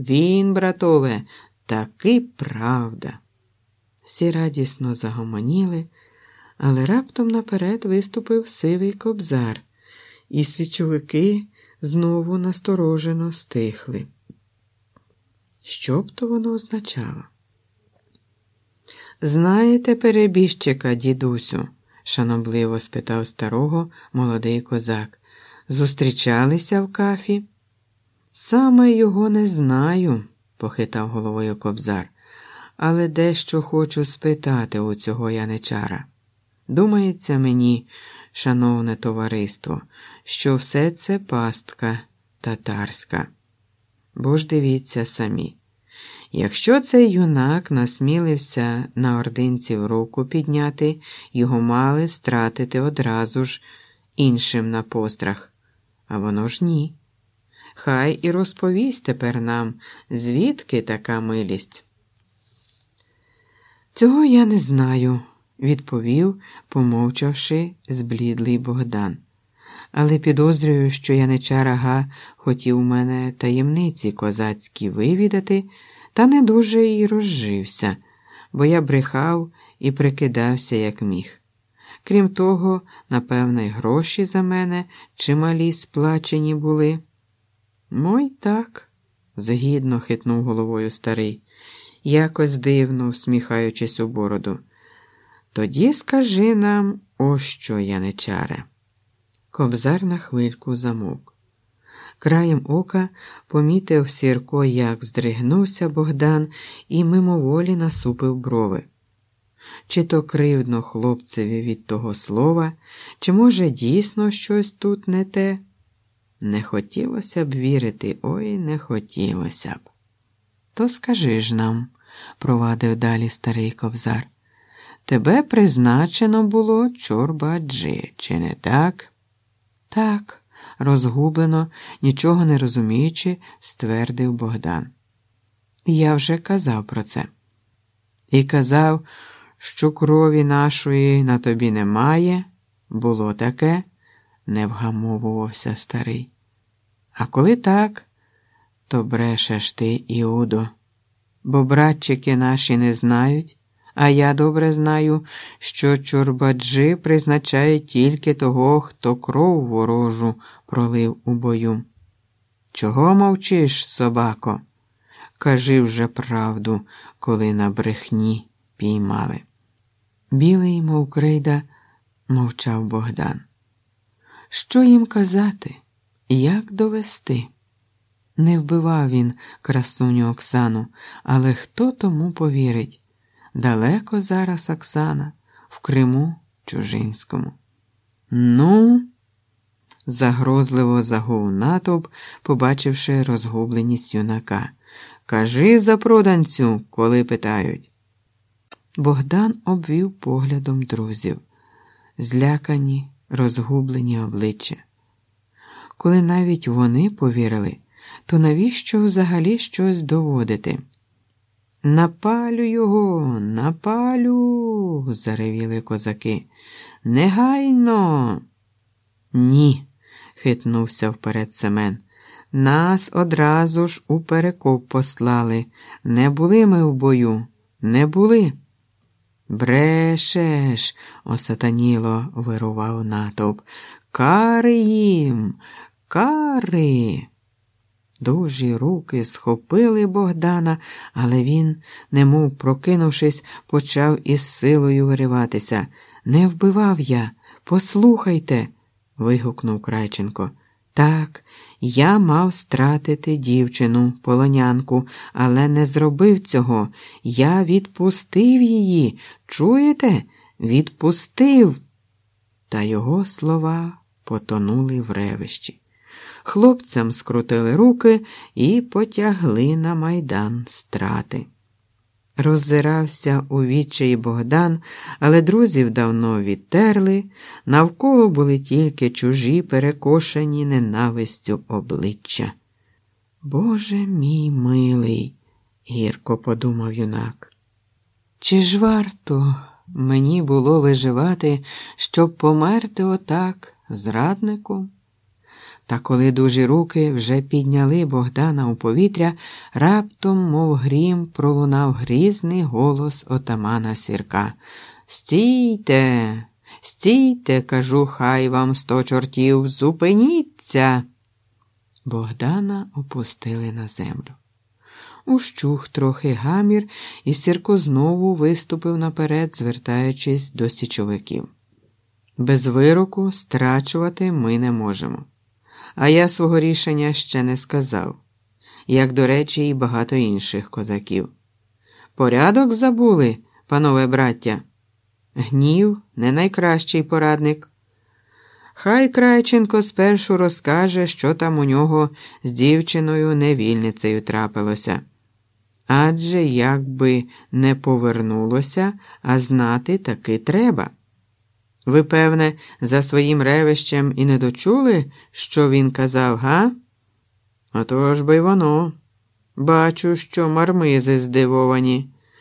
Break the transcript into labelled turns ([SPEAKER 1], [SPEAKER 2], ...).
[SPEAKER 1] Він, братове, таки правда. Всі радісно загомоніли, але раптом наперед виступив сивий кобзар, і січовики знову насторожено стихли. Що б то воно означало? Знаєте перебіжчика, дідусю? шанобливо спитав старого молодий козак. Зустрічалися в кафі? Саме його не знаю, похитав головою кобзар, але дещо хочу спитати у цього яничара. Думається мені, шановне товариство, що все це пастка татарська. Бо ж дивіться самі. Якщо цей юнак насмілився на ординців руку підняти, його мали стратити одразу ж іншим на пострах, а воно ж ні. Хай і розповість тепер нам, звідки така милість. Цього я не знаю, відповів, помовчавши, зблідлий Богдан. Але підозрюю, що яничар Ага хотів у мене таємниці козацькі вивідати, та не дуже й розжився, бо я брехав і прикидався, як міг. Крім того, напевне, гроші за мене чималі сплачені були. Мой так, згідно хитнув головою старий, якось дивно всміхаючись у бороду. Тоді скажи нам, ось що, яничаре. Кобзар на хвильку замовк. Краєм ока помітив Сірко, як здригнувся Богдан і мимоволі насупив брови. Чи то кривдно хлопцеві від того слова, чи, може, дійсно щось тут не те? Не хотілося б вірити, ой не хотілося б. То скажи ж нам, провадив далі старий кобзар. Тебе призначено було чорбаджи, чи не так? Так, розгублено, нічого не розуміючи, ствердив Богдан. Я вже казав про це. І казав, що крові нашої на тобі немає, було таке, не вгамовувався старий. А коли так, то брешеш ти, Іудо, бо братчики наші не знають. А я добре знаю, що чорбаджи призначає тільки того, хто кров ворожу пролив у бою. Чого мовчиш, собако? Кажи вже правду, коли на брехні піймали. Білий, мов крейда, мовчав Богдан. Що їм казати? Як довести? Не вбивав він красуню Оксану, але хто тому повірить? Далеко зараз Оксана, в Криму Чужинському. Ну, загрозливо загув натовп, побачивши розгубленість юнака. Кажи за проданцю, коли питають. Богдан обвів поглядом друзів, злякані, розгублені обличчя. Коли навіть вони повірили, то навіщо взагалі щось доводити? Напалю його, напалю, заревіли козаки. Негайно. Ні, хитнувся вперед Семен. Нас одразу ж у перекоп послали. Не були ми в бою, не були. Брешеш, осатаніло вирував натовп. Кари їм, кари. Дужі руки схопили Богдана, але він, немов прокинувшись, почав із силою вириватися. Не вбивав я, послухайте. вигукнув Крайченко. Так, я мав стратити дівчину, полонянку, але не зробив цього. Я відпустив її. Чуєте? Відпустив. Та його слова потонули в ревищі. Хлопцям скрутили руки і потягли на майдан страти. Роззирався у відчаї Богдан, але друзів давно відтерли, навколо були тільки чужі, перекошені ненавистю обличчя. Боже мій милий, гірко подумав юнак. Чи ж варто мені було виживати, щоб померти отак, зрадником? Та коли дужі руки вже підняли Богдана у повітря, раптом, мов грім, пролунав грізний голос отамана сірка. Стійте, стійте, кажу, хай вам сто чортів, зупиніться. Богдана опустили на землю. Ущух трохи гамір, і Сірко знову виступив наперед, звертаючись до січовиків. Без вироку страчувати ми не можемо. А я свого рішення ще не сказав, як, до речі, і багато інших козаків. Порядок забули, панове браття. Гнів не найкращий порадник. Хай Крайченко спершу розкаже, що там у нього з дівчиною невільницею трапилося. Адже як би не повернулося, а знати таки треба. Ви, певне, за своїм ревищем і не дочули, що він казав, га? Отож би й воно. Бачу, що мармизи здивовані.